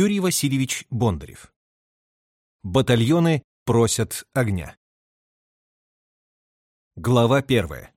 Юрий Васильевич Бондарев. Батальоны просят огня. Глава первая.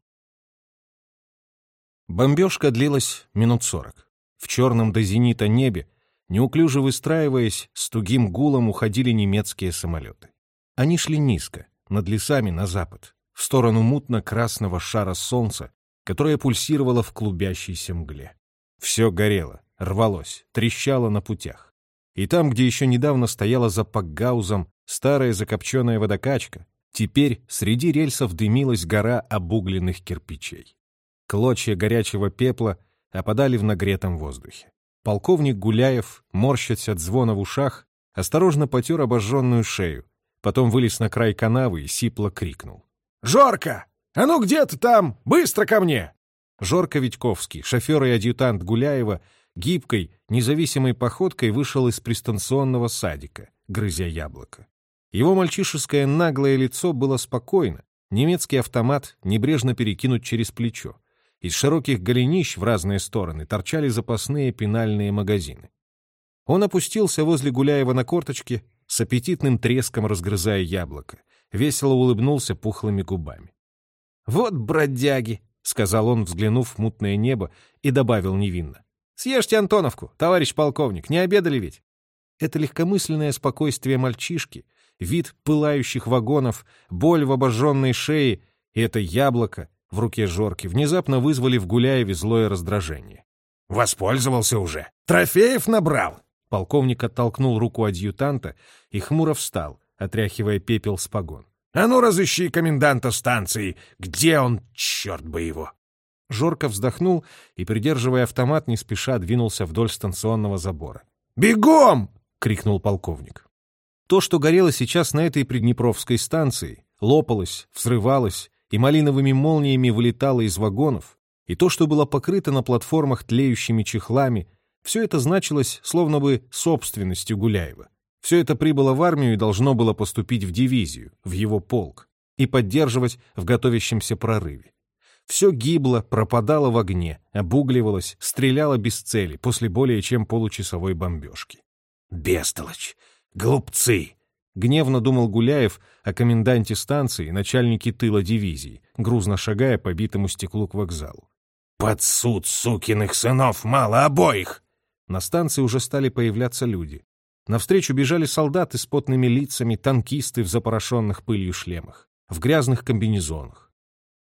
Бомбежка длилась минут сорок. В черном до зенита небе, неуклюже выстраиваясь, с тугим гулом уходили немецкие самолеты. Они шли низко, над лесами на запад, в сторону мутно-красного шара солнца, которое пульсировало в клубящейся мгле. Все горело, рвалось, трещало на путях. И там, где еще недавно стояла за пакгаузом старая закопченная водокачка, теперь среди рельсов дымилась гора обугленных кирпичей. Клочья горячего пепла опадали в нагретом воздухе. Полковник Гуляев, морщась от звона в ушах, осторожно потер обожженную шею, потом вылез на край канавы и сипло крикнул. «Жорка! А ну где ты там? Быстро ко мне!» Жорка Витьковский, шофер и адъютант Гуляева, гибкой, независимой походкой вышел из пристанционного садика, грызя яблоко. Его мальчишеское наглое лицо было спокойно, немецкий автомат небрежно перекинут через плечо. Из широких голенищ в разные стороны торчали запасные пенальные магазины. Он опустился возле Гуляева на корточки, с аппетитным треском разгрызая яблоко, весело улыбнулся пухлыми губами. «Вот бродяги!» — сказал он, взглянув в мутное небо, и добавил невинно. «Съешьте Антоновку, товарищ полковник, не обедали ведь?» Это легкомысленное спокойствие мальчишки, вид пылающих вагонов, боль в обожженной шее и это яблоко в руке Жорки внезапно вызвали в Гуляеве злое раздражение. «Воспользовался уже! Трофеев набрал!» Полковник оттолкнул руку адъютанта и хмуро встал, отряхивая пепел с погон. «А ну, разыщи коменданта станции! Где он, черт бы его!» Жорко вздохнул и, придерживая автомат, не спеша двинулся вдоль станционного забора. «Бегом!» — крикнул полковник. То, что горело сейчас на этой приднепровской станции, лопалось, взрывалось и малиновыми молниями вылетало из вагонов, и то, что было покрыто на платформах тлеющими чехлами, все это значилось словно бы собственностью Гуляева. Все это прибыло в армию и должно было поступить в дивизию, в его полк, и поддерживать в готовящемся прорыве. Все гибло, пропадало в огне, обугливалось, стреляло без цели после более чем получасовой бомбежки. «Бестолочь! Глупцы!» — гневно думал Гуляев о коменданте станции, начальнике тыла дивизии, грузно шагая по битому стеклу к вокзалу. «Под суд сукиных сынов мало обоих!» На станции уже стали появляться люди. Навстречу бежали солдаты с потными лицами, танкисты в запорошенных пылью шлемах, в грязных комбинезонах.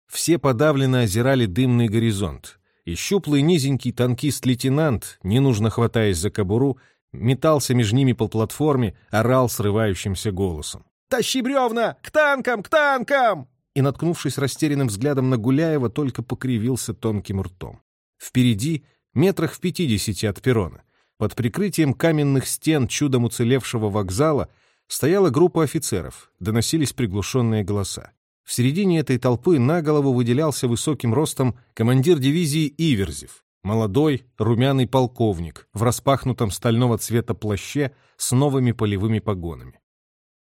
Все подавленно озирали дымный горизонт, и щуплый низенький танкист-лейтенант, не нужно хватаясь за кобуру, метался между ними по платформе, орал срывающимся голосом. «Тащи бревна! К танкам! К танкам!» И, наткнувшись растерянным взглядом на Гуляева, только покривился тонким ртом. Впереди, метрах в пятидесяти от перрона, под прикрытием каменных стен чудом уцелевшего вокзала стояла группа офицеров, доносились приглушенные голоса. В середине этой толпы на голову выделялся высоким ростом командир дивизии Иверзев, молодой, румяный полковник в распахнутом стального цвета плаще с новыми полевыми погонами.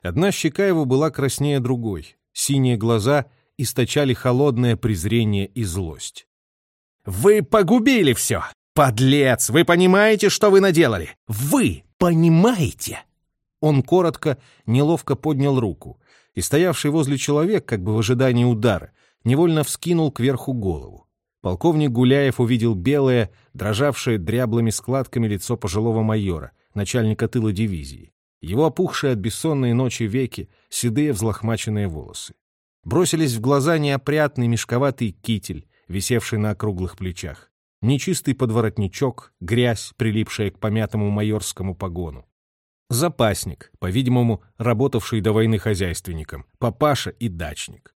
Одна щека его была краснее другой, синие глаза источали холодное презрение и злость. «Вы погубили все! «Подлец! Вы понимаете, что вы наделали? Вы понимаете?» Он коротко, неловко поднял руку, и стоявший возле человек, как бы в ожидании удара, невольно вскинул кверху голову. Полковник Гуляев увидел белое, дрожавшее дряблыми складками лицо пожилого майора, начальника тыла дивизии, его опухшие от бессонной ночи веки, седые взлохмаченные волосы. Бросились в глаза неопрятный мешковатый китель, висевший на округлых плечах, нечистый подворотничок, грязь, прилипшая к помятому майорскому погону. Запасник, по-видимому, работавший до войны хозяйственником, папаша и дачник.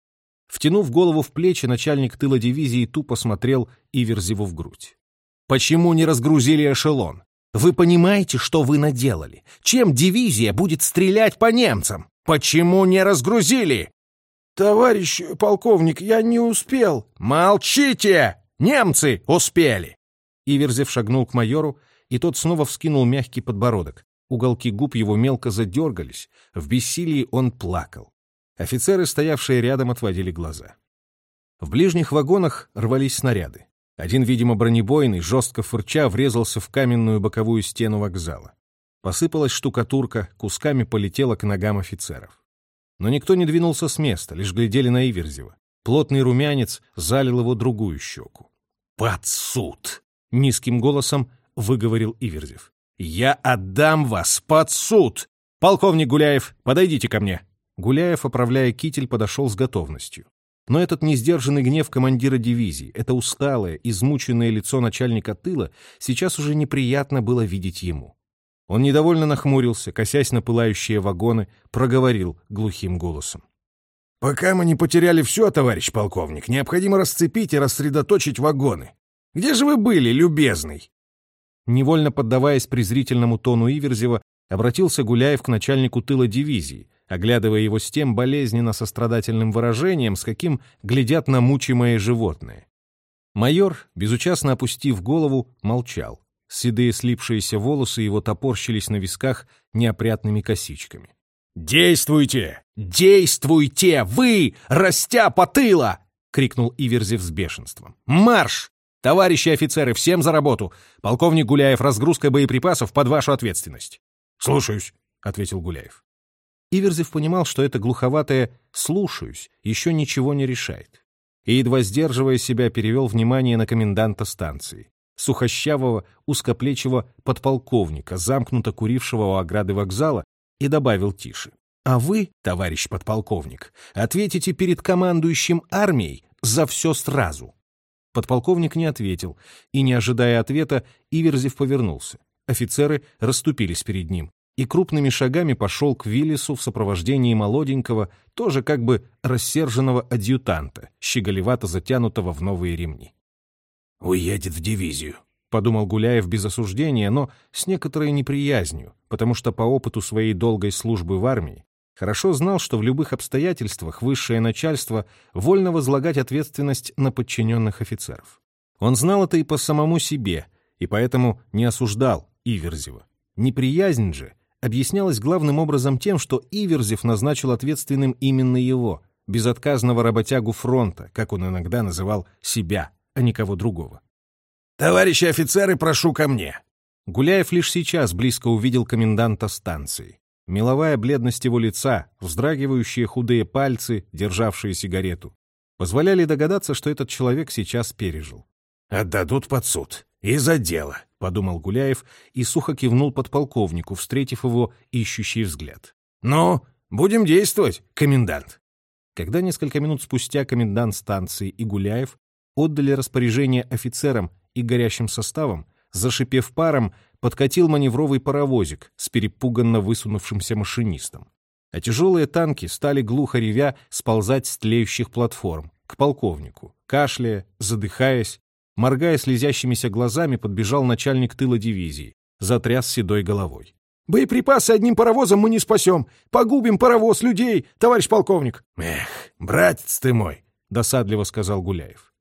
Втянув голову в плечи, начальник тыла дивизии тупо смотрел Иверзеву в грудь. «Почему не разгрузили эшелон? Вы понимаете, что вы наделали? Чем дивизия будет стрелять по немцам? Почему не разгрузили?» «Товарищ полковник, я не успел». «Молчите!» Немцы успели!» Иверзев шагнул к майору, и тот снова вскинул мягкий подбородок. Уголки губ его мелко задергались, в бессилии он плакал. Офицеры, стоявшие рядом, отводили глаза. В ближних вагонах рвались снаряды. Один, видимо, бронебойный, жестко фырча, врезался в каменную боковую стену вокзала. Посыпалась штукатурка, кусками полетела к ногам офицеров. Но никто не двинулся с места, лишь глядели на Иверзева. Плотный румянец залил его другую щеку. «Под суд!» — низким голосом выговорил Иверзев. «Я отдам вас под суд! Полковник Гуляев, подойдите ко мне!» Гуляев, оправляя китель, подошел с готовностью. Но этот несдержанный гнев командира дивизии, это усталое, измученное лицо начальника тыла сейчас уже неприятно было видеть ему. Он недовольно нахмурился, косясь на пылающие вагоны, проговорил глухим голосом. «Пока мы не потеряли все, товарищ полковник, необходимо расцепить и рассредоточить вагоны. Где же вы были, любезный?» Невольно поддаваясь презрительному тону Иверзева, обратился Гуляев к начальнику тыла дивизии, оглядывая его с тем болезненно сострадательным выражением, с каким глядят на мучимое животное. Майор, безучастно опустив голову, молчал. Седые слипшиеся волосы его топорщились на висках неопрятными косичками. «Действуйте! Действуйте! Вы, растяпа тыла!» — крикнул Иверзев с бешенством. «Марш! Товарищи офицеры, всем за работу! Полковник Гуляев, разгрузка боеприпасов под вашу ответственность!» «Слушаюсь», — ответил Гуляев. Иверзев понимал, что это глуховатое «слушаюсь» еще ничего не решает. И, едва сдерживая себя, перевел внимание на коменданта станции, сухощавого, узкоплечего подполковника, замкнуто курившего у ограды вокзала, и добавил тише. «А вы, товарищ подполковник, ответите перед командующим армией за все сразу». Подполковник не ответил, и, не ожидая ответа, Иверзев повернулся. Офицеры расступились перед ним и крупными шагами пошел к Виллису в сопровождении молоденького, тоже как бы рассерженного адъютанта, щеголевато затянутого в новые ремни. «Уедет в дивизию», — подумал Гуляев без осуждения, но с некоторой неприязнью, потому что по опыту своей долгой службы в армии хорошо знал, что в любых обстоятельствах высшее начальство вольно возлагать ответственность на подчиненных офицеров. Он знал это и по самому себе, и поэтому не осуждал Иверзева. Неприязнь же — объяснялось главным образом тем, что Иверзев назначил ответственным именно его, безотказного работягу фронта, как он иногда называл себя, а никого другого. «Товарищи офицеры, прошу ко мне!» Гуляев лишь сейчас близко увидел коменданта станции. Меловая бледность его лица, вздрагивающие худые пальцы, державшие сигарету, позволяли догадаться, что этот человек сейчас пережил. «Отдадут под суд. Из-за дела подумал Гуляев и сухо кивнул подполковнику, встретив его ищущий взгляд. «Ну, будем действовать, комендант!» Когда несколько минут спустя комендант станции и Гуляев отдали распоряжение офицерам и горящим составам, зашипев паром, подкатил маневровый паровозик с перепуганно высунувшимся машинистом. А тяжелые танки стали глухо ревя сползать с тлеющих платформ к полковнику, кашляя, задыхаясь, Моргая слезящимися глазами, подбежал начальник тыла дивизии, затряс седой головой. «Боеприпасы одним паровозом мы не спасем! Погубим паровоз, людей, товарищ полковник!» «Эх, братец ты мой!» — досадливо сказал Гуляев.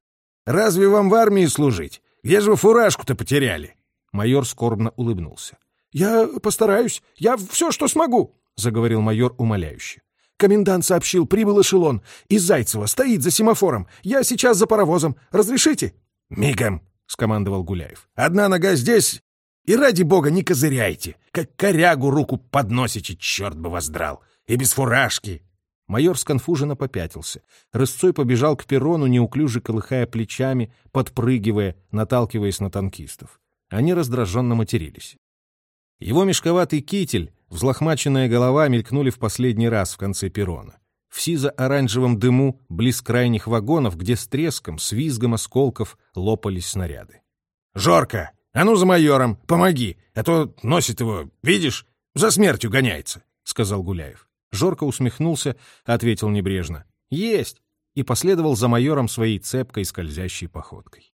«Разве вам в армии служить? Где же вы фуражку-то потеряли?» Майор скорбно улыбнулся. «Я постараюсь. Я все, что смогу», — заговорил майор умоляюще. «Комендант сообщил, прибыл эшелон. Из Зайцева. Стоит за семафором. Я сейчас за паровозом. Разрешите?» «Мигом!» — скомандовал Гуляев. «Одна нога здесь, и ради бога не козыряйте, как корягу руку подносите, черт бы вас драл, и без фуражки!» Майор сконфуженно попятился. Рысцой побежал к перрону, неуклюже колыхая плечами, подпрыгивая, наталкиваясь на танкистов. Они раздраженно матерились. Его мешковатый китель, взлохмаченная голова мелькнули в последний раз в конце перрона в сизо-оранжевом дыму близ крайних вагонов, где с треском, с визгом осколков лопались снаряды. «Жорка, а ну за майором, помоги, а то носит его, видишь, за смертью гоняется», — сказал Гуляев. Жорка усмехнулся, ответил небрежно. «Есть!» и последовал за майором своей цепкой скользящей походкой.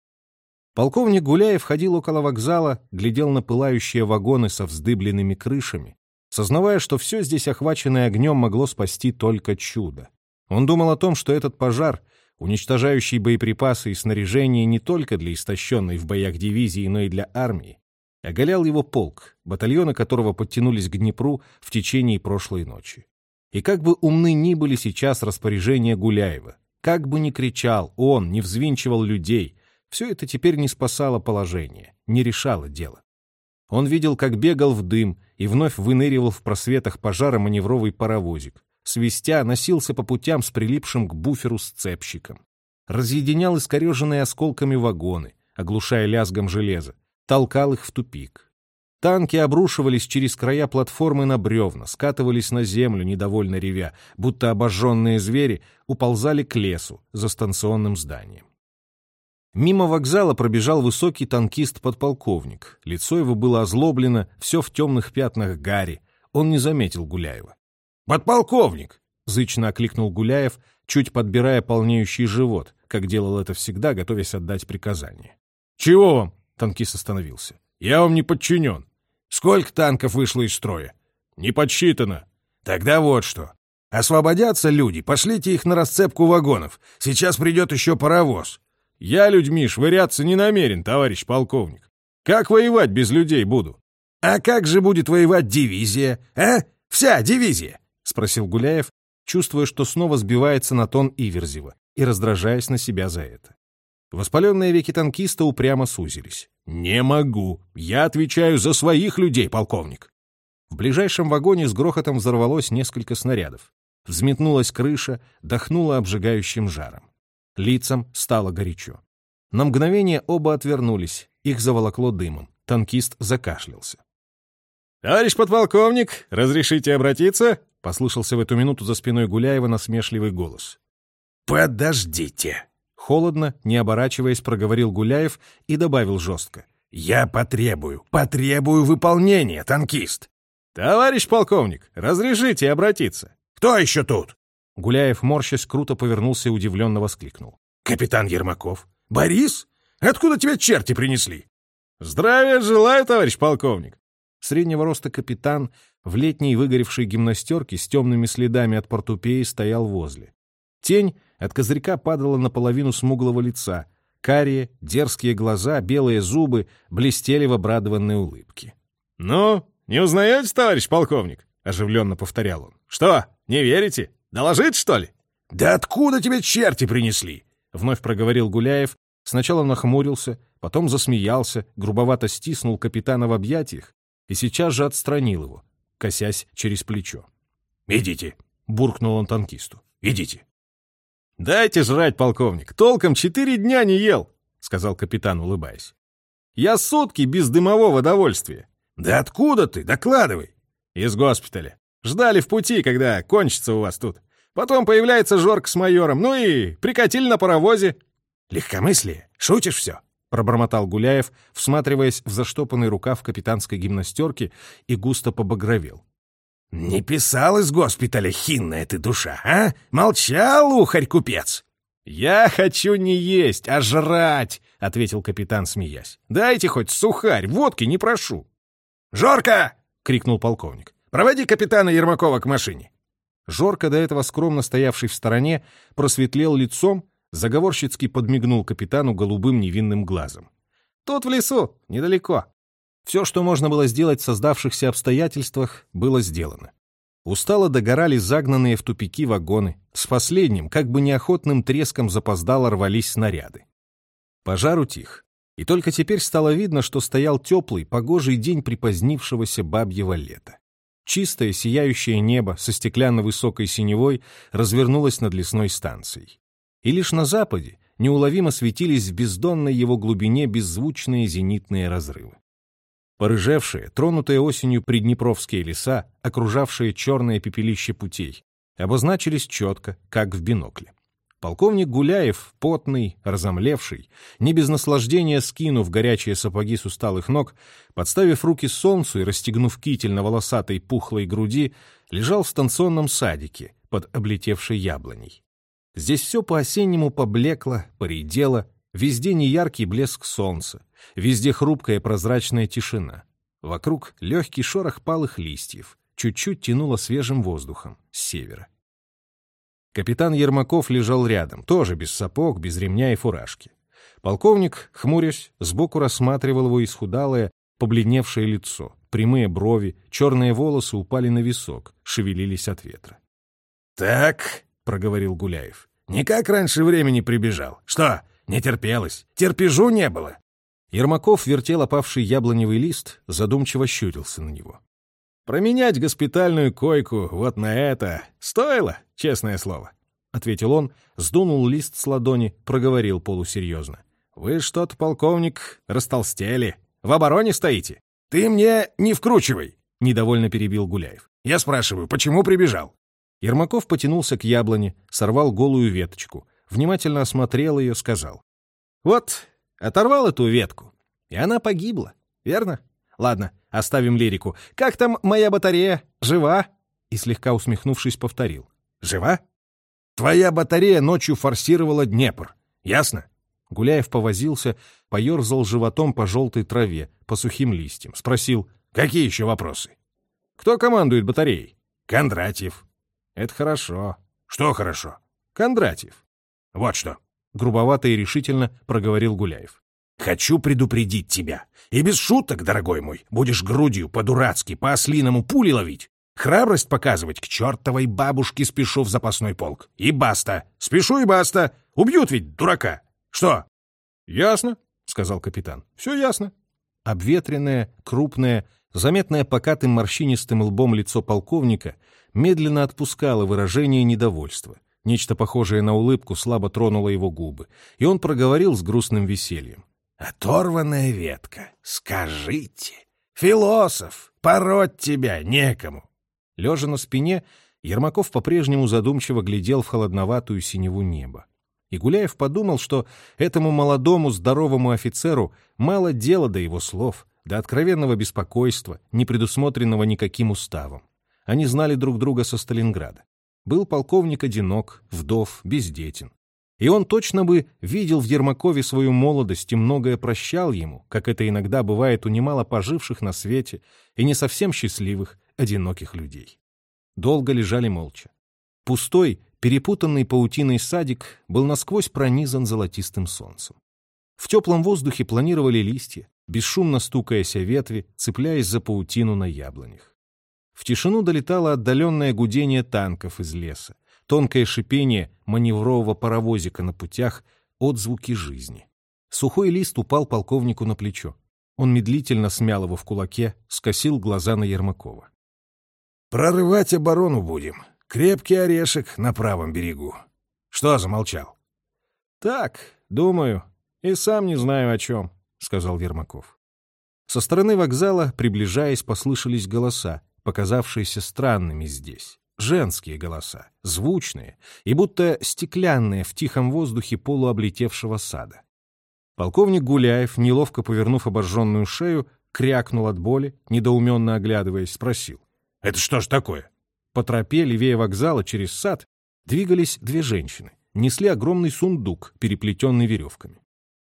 Полковник Гуляев ходил около вокзала, глядел на пылающие вагоны со вздыбленными крышами, сознавая, что все здесь охваченное огнем могло спасти только чудо. Он думал о том, что этот пожар, уничтожающий боеприпасы и снаряжение не только для истощенной в боях дивизии, но и для армии, оголял его полк, батальоны которого подтянулись к Днепру в течение прошлой ночи. И как бы умны ни были сейчас распоряжения Гуляева, как бы ни кричал он, не взвинчивал людей, все это теперь не спасало положение, не решало дело. Он видел, как бегал в дым и вновь выныривал в просветах пожара маневровый паровозик. Свистя, носился по путям с прилипшим к буферу сцепщиком. Разъединял искореженные осколками вагоны, оглушая лязгом железа, толкал их в тупик. Танки обрушивались через края платформы на бревна, скатывались на землю, недовольно ревя, будто обожженные звери уползали к лесу за станционным зданием. Мимо вокзала пробежал высокий танкист-подполковник. Лицо его было озлоблено, все в темных пятнах гари. Он не заметил Гуляева. «Подполковник!» — зычно окликнул Гуляев, чуть подбирая полнеющий живот, как делал это всегда, готовясь отдать приказание. «Чего вам?» — танкист остановился. «Я вам не подчинен. Сколько танков вышло из строя?» «Не подсчитано». «Тогда вот что. Освободятся люди, пошлите их на расцепку вагонов. Сейчас придет еще паровоз. Я людьми швыряться не намерен, товарищ полковник. Как воевать без людей буду? А как же будет воевать дивизия, а? Вся дивизия? Спросил Гуляев, чувствуя, что снова сбивается на тон Иверзева и раздражаясь на себя за это. Воспаленные веки танкиста упрямо сузились. «Не могу. Я отвечаю за своих людей, полковник». В ближайшем вагоне с грохотом взорвалось несколько снарядов. Взметнулась крыша, дохнула обжигающим жаром. Лицам стало горячо. На мгновение оба отвернулись, их заволокло дымом. Танкист закашлялся. «Товарищ подполковник, разрешите обратиться?» — послышался в эту минуту за спиной Гуляева насмешливый голос. «Подождите!» Холодно, не оборачиваясь, проговорил Гуляев и добавил жестко. «Я потребую, потребую выполнения, танкист!» «Товарищ полковник, разрешите обратиться?» «Кто еще тут?» Гуляев, морщась, круто повернулся и удивленно воскликнул. «Капитан Ермаков? Борис? Откуда тебя черти принесли?» «Здравия желаю, товарищ полковник!» Среднего роста капитан в летней выгоревшей гимнастерке с темными следами от портупеи стоял возле. Тень от козырька падала на половину смуглого лица. Карие, дерзкие глаза, белые зубы блестели в обрадованной улыбке. «Ну, не узнаете, товарищ полковник?» — оживленно повторял он. «Что, не верите?» Доложить, что ли?» «Да откуда тебе черти принесли?» — вновь проговорил Гуляев. Сначала нахмурился, потом засмеялся, грубовато стиснул капитана в объятиях и сейчас же отстранил его, косясь через плечо. «Идите», — буркнул он танкисту. «Идите». «Дайте жрать, полковник, толком четыре дня не ел», — сказал капитан, улыбаясь. «Я сутки без дымового довольствия». «Да откуда ты? Докладывай». «Из госпиталя. Ждали в пути, когда кончится у вас тут. Потом появляется Жорк с майором, ну и прикатили на паровозе». «Легкомыслие? Шутишь все?» — пробормотал Гуляев, всматриваясь в заштопанный рукав капитанской гимнастерки и густо побагровел. «Не писал из госпиталя хинная ты душа, а? Молчал, ухарь-купец!» «Я хочу не есть, а жрать!» — ответил капитан, смеясь. «Дайте хоть сухарь, водки не прошу!» «Жорка!» — крикнул полковник. Проводи капитана Ермакова к машине. Жорко, до этого скромно стоявший в стороне, просветлел лицом, заговорщицки подмигнул капитану голубым невинным глазом. «Тут в лесу, недалеко». Все, что можно было сделать в создавшихся обстоятельствах, было сделано. Устало догорали загнанные в тупики вагоны. С последним, как бы неохотным треском запоздало рвались снаряды. Пожар утих. И только теперь стало видно, что стоял теплый, погожий день припозднившегося бабьего лета. Чистое, сияющее небо со стеклянно-высокой синевой развернулось над лесной станцией. И лишь на западе неуловимо светились в бездонной его глубине беззвучные зенитные разрывы. Порыжевшие, тронутые осенью приднепровские леса, окружавшие черное пепелище путей, обозначились четко, как в бинокле. Полковник Гуляев, потный, разомлевший, не без наслаждения скинув горячие сапоги с усталых ног, подставив руки солнцу и расстегнув китель на волосатой пухлой груди, лежал в станционном садике под облетевшей яблоней. Здесь все по-осеннему поблекло, поредело, везде неяркий блеск солнца, везде хрупкая прозрачная тишина. Вокруг легкий шорох палых листьев, чуть-чуть тянуло свежим воздухом с севера. Капитан Ермаков лежал рядом, тоже без сапог, без ремня и фуражки. Полковник, хмурясь, сбоку рассматривал его исхудалое, побледневшее лицо. Прямые брови, черные волосы упали на висок, шевелились от ветра. «Так», — проговорил Гуляев, — «никак раньше времени прибежал. Что, не терпелось? Терпежу не было?» Ермаков вертел опавший яблоневый лист, задумчиво щурился на него. «Променять госпитальную койку вот на это стоило, честное слово», — ответил он, сдунул лист с ладони, проговорил полусерьезно. «Вы что-то, полковник, растолстели. В обороне стоите?» «Ты мне не вкручивай!» — недовольно перебил Гуляев. «Я спрашиваю, почему прибежал?» Ермаков потянулся к яблоне, сорвал голую веточку, внимательно осмотрел ее, сказал. «Вот, оторвал эту ветку, и она погибла, верно? Ладно, оставим лирику. Как там моя батарея? Жива?» И слегка усмехнувшись, повторил. «Жива? Твоя батарея ночью форсировала Днепр. Ясно?» Гуляев повозился, поерзал животом по желтой траве, по сухим листьям. Спросил, какие еще вопросы? «Кто командует батареей?» «Кондратьев». «Это хорошо». «Что хорошо?» «Кондратьев». «Вот что». Грубовато и решительно проговорил Гуляев. «Хочу предупредить тебя. И без шуток, дорогой мой, будешь грудью по-дурацки, по-ослиному пули ловить. Храбрость показывать к чертовой бабушке спешу в запасной полк. И баста. Спешу и баста. Убьют ведь дурака. Что? Ясно, сказал капитан. Все ясно. Обветренное, крупное, заметное покатым морщинистым лбом лицо полковника медленно отпускало выражение недовольства. Нечто похожее на улыбку слабо тронуло его губы, и он проговорил с грустным весельем. «Оторванная ветка, скажите, философ, пороть тебя некому!» Лежа на спине, Ермаков по-прежнему задумчиво глядел в холодноватую синеву неба. И Гуляев подумал, что этому молодому здоровому офицеру мало дела до его слов, до откровенного беспокойства, не предусмотренного никаким уставом. Они знали друг друга со Сталинграда. Был полковник одинок, вдов, бездетен. И он точно бы видел в Ермакове свою молодость и многое прощал ему, как это иногда бывает у немало поживших на свете и не совсем счастливых, одиноких людей. Долго лежали молча. Пустой, перепутанный паутиной садик был насквозь пронизан золотистым солнцем. В теплом воздухе планировали листья, бесшумно стукаясь о ветви, цепляясь за паутину на яблонях. В тишину долетало отдаленное гудение танков из леса, тонкое шипение маневрового паровозика на путях, отзвуки жизни. Сухой лист упал полковнику на плечо. Он медлительно смял его в кулаке, скосил глаза на Ермакова. «Прорывать оборону будем. Крепкий орешек на правом берегу. Что замолчал?» «Так, думаю, и сам не знаю о чем», — сказал Ермаков. Со стороны вокзала, приближаясь, послышались голоса, показавшиеся странными здесь. Женские голоса, звучные и будто стеклянные в тихом воздухе полуоблетевшего сада. Полковник Гуляев, неловко повернув обожженную шею, крякнул от боли, недоуменно оглядываясь, спросил. Это что ж такое? По тропе левее вокзала через сад двигались две женщины, несли огромный сундук, переплетенный веревками.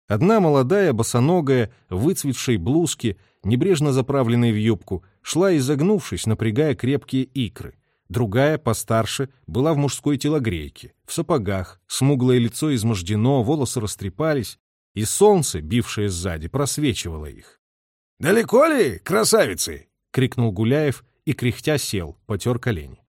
Одна молодая, босоногая, выцветшей блузке, небрежно заправленной в юбку, шла изогнувшись, напрягая крепкие икры. Другая, постарше, была в мужской телогрейке, в сапогах, смуглое лицо измождено, волосы растрепались, и солнце, бившее сзади, просвечивало их. «Далеко ли, красавицы?» — крикнул Гуляев и, кряхтя, сел, потер колени.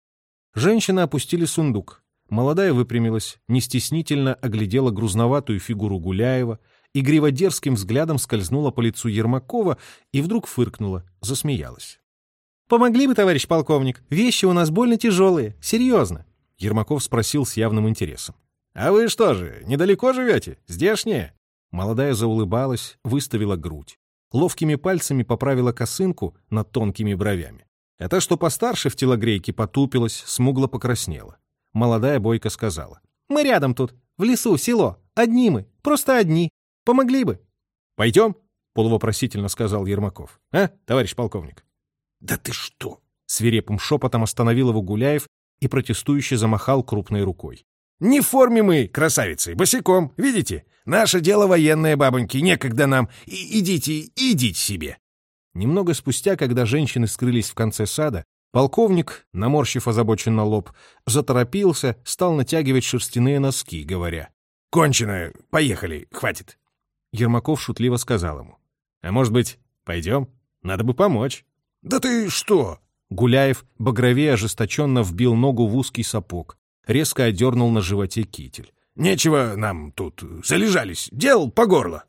Женщины опустили сундук. Молодая выпрямилась, нестеснительно оглядела грузноватую фигуру Гуляева, игриво дерзким взглядом скользнула по лицу Ермакова и вдруг фыркнула, засмеялась. «Помогли бы, товарищ полковник, вещи у нас больно тяжелые, серьезно!» Ермаков спросил с явным интересом. «А вы что же, недалеко живете? Здешнее?» Молодая заулыбалась, выставила грудь. Ловкими пальцами поправила косынку над тонкими бровями. Та, что постарше в телогрейке, потупилась, смугло покраснела. Молодая бойко сказала. «Мы рядом тут, в лесу, село. Одни мы, просто одни. Помогли бы». «Пойдем?» — полувопросительно сказал Ермаков. «А, товарищ полковник?» «Да ты что?» — свирепым шепотом остановил его Гуляев и протестующе замахал крупной рукой. «Не в форме мы, красавицы, босиком, видите? Наше дело военное, бабоньки, некогда нам. И идите, идите себе. Немного спустя, когда женщины скрылись в конце сада, полковник, наморщив озабоченно лоб, заторопился, стал натягивать шерстяные носки, говоря. «Кончено! Поехали! Хватит!» Ермаков шутливо сказал ему. «А может быть, пойдем? Надо бы помочь». «Да ты что?» Гуляев багровее ожесточенно вбил ногу в узкий сапог, резко одернул на животе китель. «Нечего нам тут залежались, дел по горло».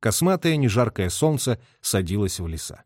Косматое нежаркое солнце садилось в леса.